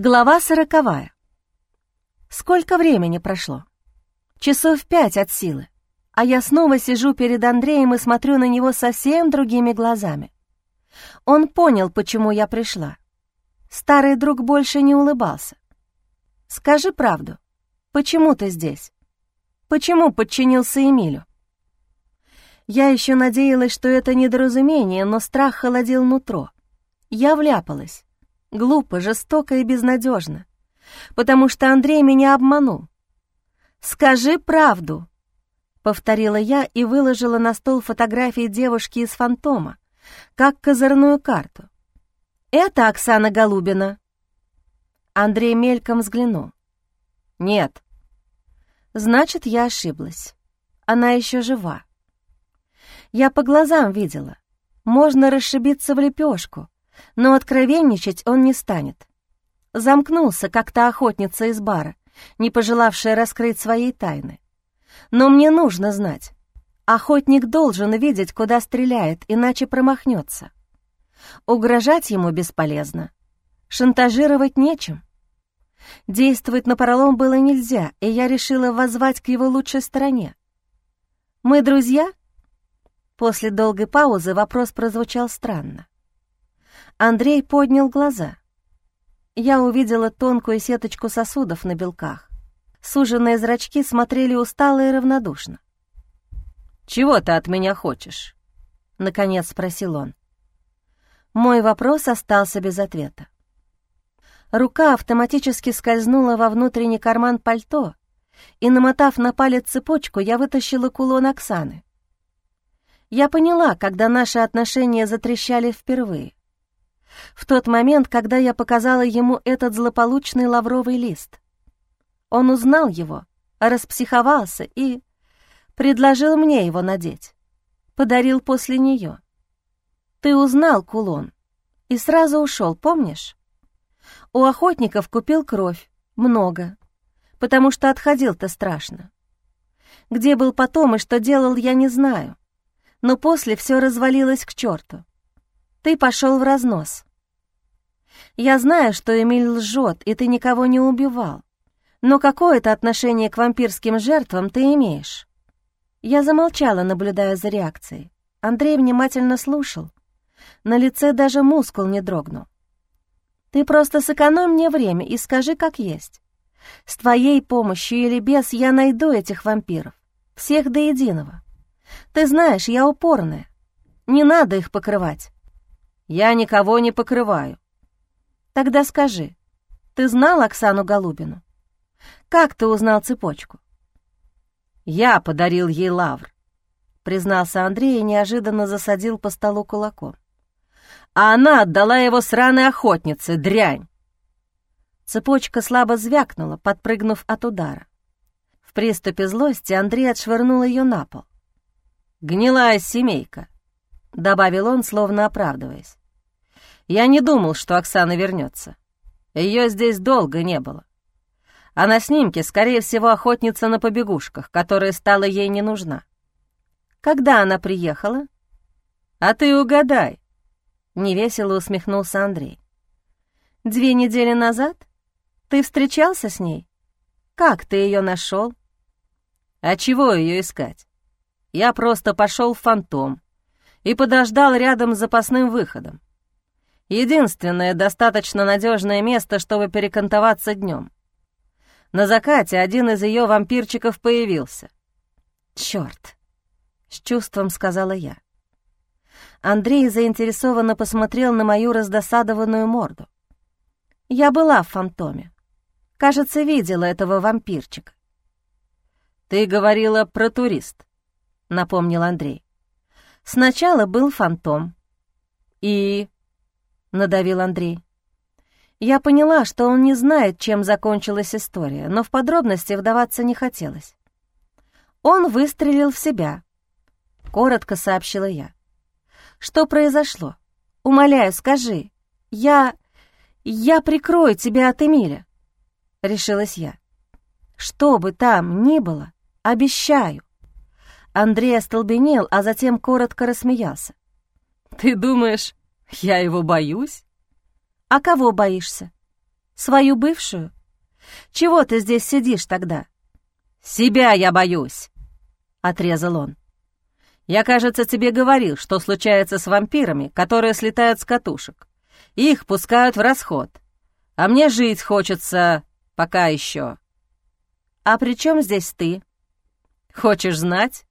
Глава сороковая. Сколько времени прошло? Часов пять от силы, а я снова сижу перед Андреем и смотрю на него совсем другими глазами. Он понял, почему я пришла. Старый друг больше не улыбался. «Скажи правду. Почему ты здесь? Почему подчинился Эмилю?» Я еще надеялась, что это недоразумение, но страх холодил нутро. Я вляпалась. Глупо, жестоко и безнадежно. Потому что Андрей меня обманул. «Скажи правду», — повторила я и выложила на стол фотографии девушки из «Фантома», как козырную карту. «Это Оксана Голубина». Андрей мельком взглянул. «Нет». «Значит, я ошиблась. Она еще жива». Я по глазам видела. Можно расшибиться в лепешку, но откровенничать он не станет. Замкнулся, как та охотница из бара, не пожелавшая раскрыть своей тайны. Но мне нужно знать. Охотник должен видеть, куда стреляет, иначе промахнется. Угрожать ему бесполезно. Шантажировать нечем. Действовать напролом было нельзя, и я решила воззвать к его лучшей стороне. «Мы друзья?» После долгой паузы вопрос прозвучал странно. Андрей поднял глаза. Я увидела тонкую сеточку сосудов на белках. Суженные зрачки смотрели устало и равнодушно. «Чего ты от меня хочешь?» — наконец спросил он. Мой вопрос остался без ответа. Рука автоматически скользнула во внутренний карман пальто, и, намотав на палец цепочку, я вытащила кулон Оксаны. Я поняла, когда наши отношения затрещали впервые в тот момент, когда я показала ему этот злополучный лавровый лист. Он узнал его, распсиховался и предложил мне его надеть. Подарил после нее. Ты узнал кулон и сразу ушел, помнишь? У охотников купил кровь, много, потому что отходил-то страшно. Где был потом и что делал, я не знаю. Но после все развалилось к черту. Ты пошел в разнос. Я знаю, что Эмиль лжет, и ты никого не убивал. Но какое-то отношение к вампирским жертвам ты имеешь?» Я замолчала, наблюдая за реакцией. Андрей внимательно слушал. На лице даже мускул не дрогнул. «Ты просто сэкономь мне время и скажи, как есть. С твоей помощью или без я найду этих вампиров. Всех до единого. Ты знаешь, я упорная. Не надо их покрывать». «Я никого не покрываю», Тогда скажи, ты знал Оксану Голубину? Как ты узнал цепочку? Я подарил ей лавр, признался Андрей и неожиданно засадил по столу кулаком. А она отдала его сраной охотнице, дрянь. Цепочка слабо звякнула, подпрыгнув от удара. В приступе злости Андрей отшвырнул ее на пол. «Гнилая семейка», — добавил он, словно оправдываясь. Я не думал, что Оксана вернется. Ее здесь долго не было. А на снимке, скорее всего, охотница на побегушках, которая стала ей не нужна. Когда она приехала? А ты угадай. Невесело усмехнулся Андрей. Две недели назад? Ты встречался с ней? Как ты ее нашел? А чего ее искать? Я просто пошел в фантом и подождал рядом с запасным выходом. Единственное достаточно надежное место, чтобы перекантоваться днем. На закате один из ее вампирчиков появился. Черт! с чувством сказала я. Андрей заинтересованно посмотрел на мою раздосадованную морду. Я была в фантоме. Кажется, видела этого вампирчика. «Ты говорила про турист», — напомнил Андрей. «Сначала был фантом. И — надавил Андрей. Я поняла, что он не знает, чем закончилась история, но в подробности вдаваться не хотелось. Он выстрелил в себя. Коротко сообщила я. Что произошло? Умоляю, скажи. Я... я прикрою тебя от Эмиля. Решилась я. Что бы там ни было, обещаю. Андрей остолбенел, а затем коротко рассмеялся. «Ты думаешь, «Я его боюсь?» «А кого боишься?» Свою бывшую? Чего ты здесь сидишь тогда?» «Себя я боюсь», — отрезал он. «Я, кажется, тебе говорил, что случается с вампирами, которые слетают с катушек. Их пускают в расход. А мне жить хочется пока еще». «А при чем здесь ты?» «Хочешь знать?»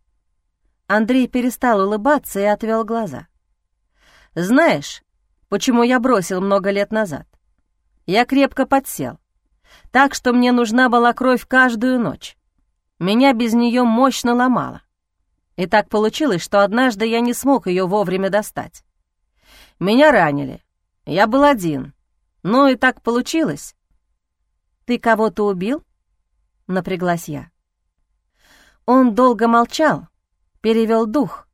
Андрей перестал улыбаться и отвел глаза. «Знаешь, почему я бросил много лет назад? Я крепко подсел, так что мне нужна была кровь каждую ночь. Меня без нее мощно ломало. И так получилось, что однажды я не смог ее вовремя достать. Меня ранили. Я был один. Ну и так получилось. «Ты кого-то убил?» — напряглась я. Он долго молчал, перевел дух.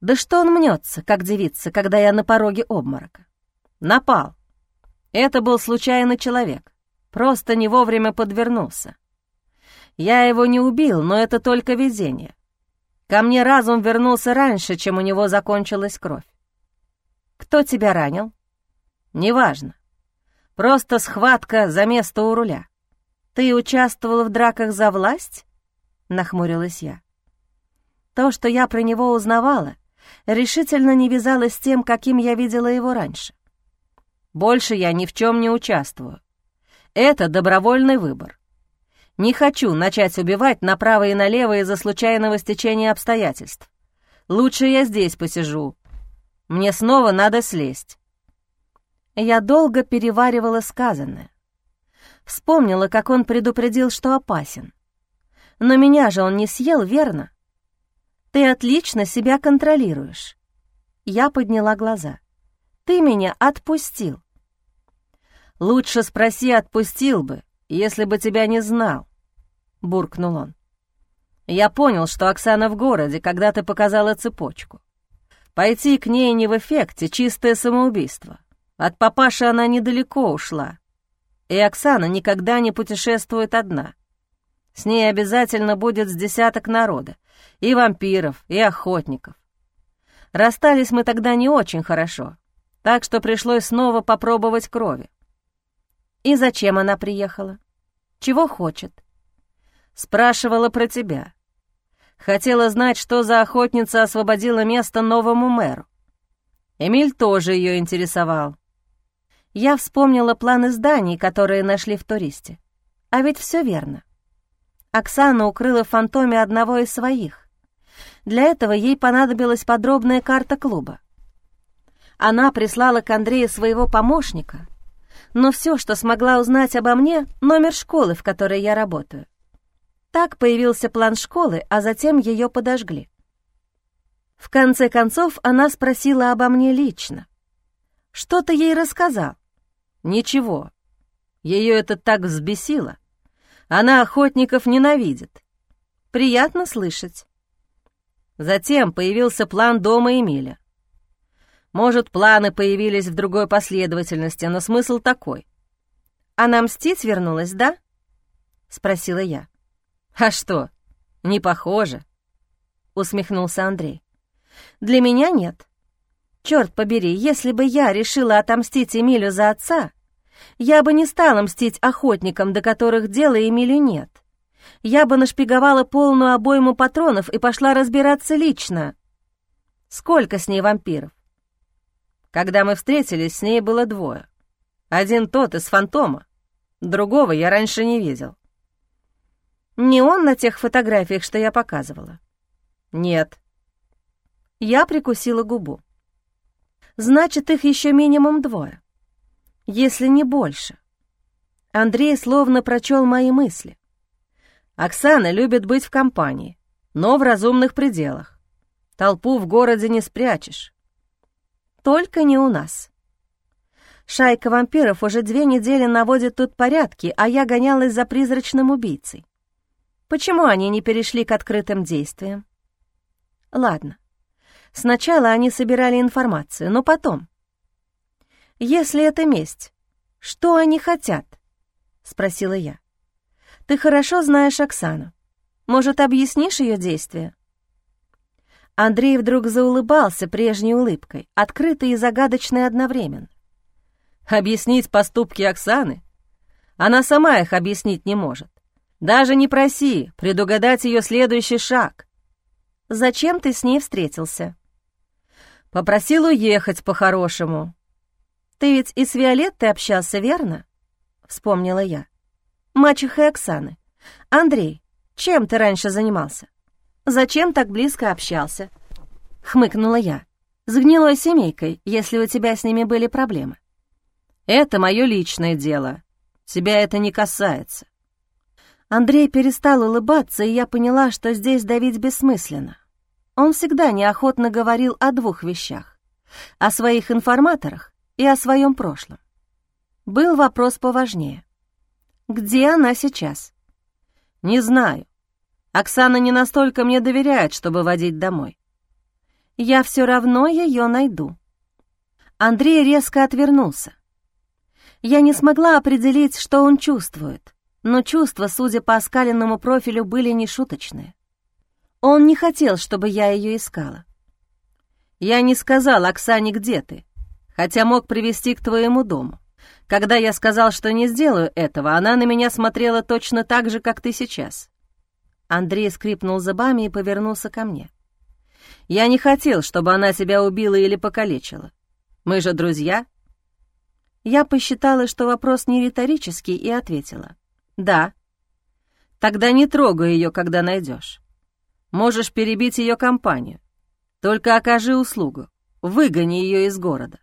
Да что он мнется, как девица, когда я на пороге обморока? Напал. Это был случайный человек. Просто не вовремя подвернулся. Я его не убил, но это только везение. Ко мне разум вернулся раньше, чем у него закончилась кровь. Кто тебя ранил? Неважно. Просто схватка за место у руля. Ты участвовал в драках за власть? Нахмурилась я. То, что я про него узнавала, решительно не вязалось с тем, каким я видела его раньше. Больше я ни в чем не участвую. Это добровольный выбор. Не хочу начать убивать направо и налево из-за случайного стечения обстоятельств. Лучше я здесь посижу. Мне снова надо слезть. Я долго переваривала сказанное. Вспомнила, как он предупредил, что опасен. Но меня же он не съел, верно? Ты отлично себя контролируешь. Я подняла глаза. Ты меня отпустил. Лучше спроси, отпустил бы, если бы тебя не знал», — буркнул он. «Я понял, что Оксана в городе, когда ты показала цепочку. Пойти к ней не в эффекте, чистое самоубийство. От папаши она недалеко ушла. И Оксана никогда не путешествует одна. С ней обязательно будет с десяток народа, и вампиров, и охотников. Расстались мы тогда не очень хорошо, так что пришлось снова попробовать крови. И зачем она приехала? Чего хочет? Спрашивала про тебя. Хотела знать, что за охотница освободила место новому мэру. Эмиль тоже ее интересовал. Я вспомнила планы зданий, которые нашли в туристе. А ведь все верно. Оксана укрыла в фантоме одного из своих. Для этого ей понадобилась подробная карта клуба. Она прислала к Андрею своего помощника — но все, что смогла узнать обо мне, номер школы, в которой я работаю. Так появился план школы, а затем ее подожгли. В конце концов, она спросила обо мне лично. Что ты ей рассказал? Ничего. Ее это так взбесило. Она охотников ненавидит. Приятно слышать. Затем появился план дома Эмиля. Может, планы появились в другой последовательности, но смысл такой. «Она мстить вернулась, да?» — спросила я. «А что, не похоже?» — усмехнулся Андрей. «Для меня нет. Черт побери, если бы я решила отомстить Эмилю за отца, я бы не стала мстить охотникам, до которых дела Эмилю нет. Я бы нашпиговала полную обойму патронов и пошла разбираться лично. Сколько с ней вампиров? Когда мы встретились, с ней было двое. Один тот из фантома, другого я раньше не видел. Не он на тех фотографиях, что я показывала? Нет. Я прикусила губу. Значит, их еще минимум двое. Если не больше. Андрей словно прочел мои мысли. Оксана любит быть в компании, но в разумных пределах. Толпу в городе не спрячешь. Только не у нас. Шайка вампиров уже две недели наводит тут порядки, а я гонялась за призрачным убийцей. Почему они не перешли к открытым действиям? Ладно. Сначала они собирали информацию, но потом. Если это месть, что они хотят? Спросила я. Ты хорошо знаешь Оксану. Может, объяснишь ее действия? Андрей вдруг заулыбался прежней улыбкой, открытой и загадочной одновременно. «Объяснить поступки Оксаны? Она сама их объяснить не может. Даже не проси предугадать ее следующий шаг. Зачем ты с ней встретился? Попросил уехать по-хорошему. Ты ведь и с Виолеттой общался, верно? Вспомнила я. Мачехой Оксаны. Андрей, чем ты раньше занимался? Зачем так близко общался? Хмыкнула я. С гнилой семейкой, если у тебя с ними были проблемы. Это мое личное дело. Тебя это не касается. Андрей перестал улыбаться, и я поняла, что здесь давить бессмысленно. Он всегда неохотно говорил о двух вещах — о своих информаторах и о своем прошлом. Был вопрос поважнее. Где она сейчас? Не знаю. Оксана не настолько мне доверяет, чтобы водить домой. Я все равно ее найду. Андрей резко отвернулся. Я не смогла определить, что он чувствует, но чувства, судя по оскаленному профилю, были нешуточные. Он не хотел, чтобы я ее искала. Я не сказал Оксане, где ты, хотя мог привести к твоему дому. Когда я сказал, что не сделаю этого, она на меня смотрела точно так же, как ты сейчас. Андрей скрипнул зубами и повернулся ко мне. Я не хотел, чтобы она тебя убила или покалечила. Мы же друзья. Я посчитала, что вопрос не риторический, и ответила. «Да». «Тогда не трогай ее, когда найдешь. Можешь перебить ее компанию. Только окажи услугу. Выгони ее из города.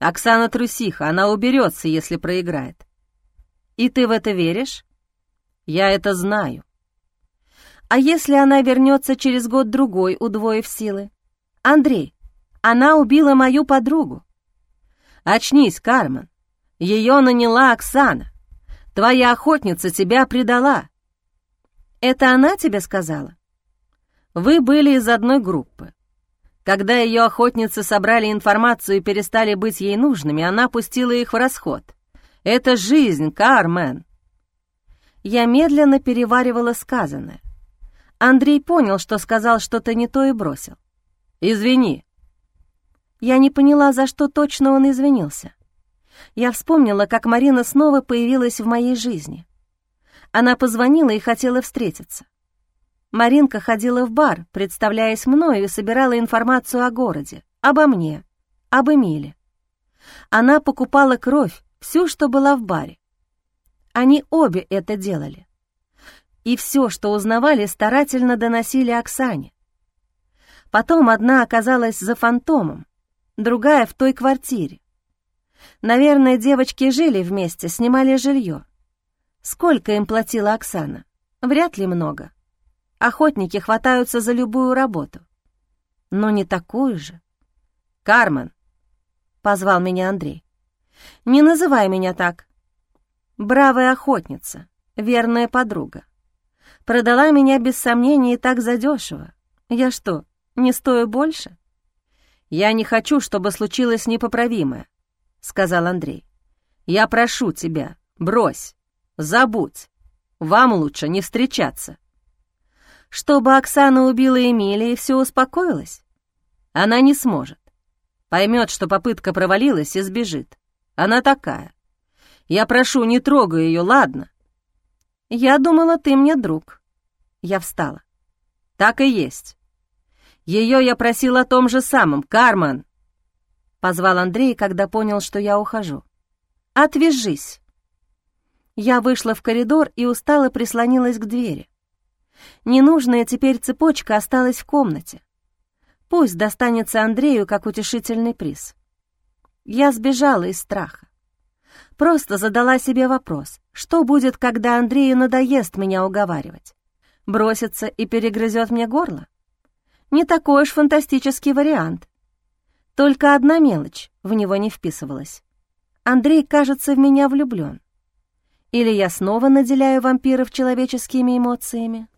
Оксана трусиха, она уберется, если проиграет. И ты в это веришь? Я это знаю. А если она вернется через год-другой, удвоив силы? Андрей, она убила мою подругу. Очнись, Кармен. Ее наняла Оксана. Твоя охотница тебя предала. Это она тебе сказала? Вы были из одной группы. Когда ее охотницы собрали информацию и перестали быть ей нужными, она пустила их в расход. Это жизнь, Кармен. Я медленно переваривала сказанное. Андрей понял, что сказал что-то не то и бросил. «Извини». Я не поняла, за что точно он извинился. Я вспомнила, как Марина снова появилась в моей жизни. Она позвонила и хотела встретиться. Маринка ходила в бар, представляясь мною, и собирала информацию о городе, обо мне, об Эмиле. Она покупала кровь, всю, что была в баре. Они обе это делали. И все, что узнавали, старательно доносили Оксане. Потом одна оказалась за фантомом, другая в той квартире. Наверное, девочки жили вместе, снимали жилье. Сколько им платила Оксана? Вряд ли много. Охотники хватаются за любую работу. Но не такую же. «Кармен!» — позвал меня Андрей. «Не называй меня так. Бравая охотница, верная подруга. Продала меня без сомнений и так задешево. Я что, не стою больше?» «Я не хочу, чтобы случилось непоправимое», — сказал Андрей. «Я прошу тебя, брось, забудь. Вам лучше не встречаться». Чтобы Оксана убила Эмилия и все успокоилось? Она не сможет. Поймет, что попытка провалилась и сбежит. Она такая. Я прошу, не трогай ее, ладно? Я думала, ты мне друг. Я встала. Так и есть. Ее я просил о том же самом, Карман. Позвал Андрей, когда понял, что я ухожу. Отвяжись. Я вышла в коридор и устало прислонилась к двери. Ненужная теперь цепочка осталась в комнате. Пусть достанется Андрею как утешительный приз. Я сбежала из страха. Просто задала себе вопрос, что будет, когда Андрею надоест меня уговаривать? Бросится и перегрызет мне горло? Не такой уж фантастический вариант. Только одна мелочь в него не вписывалась. Андрей, кажется, в меня влюблен. Или я снова наделяю вампиров человеческими эмоциями?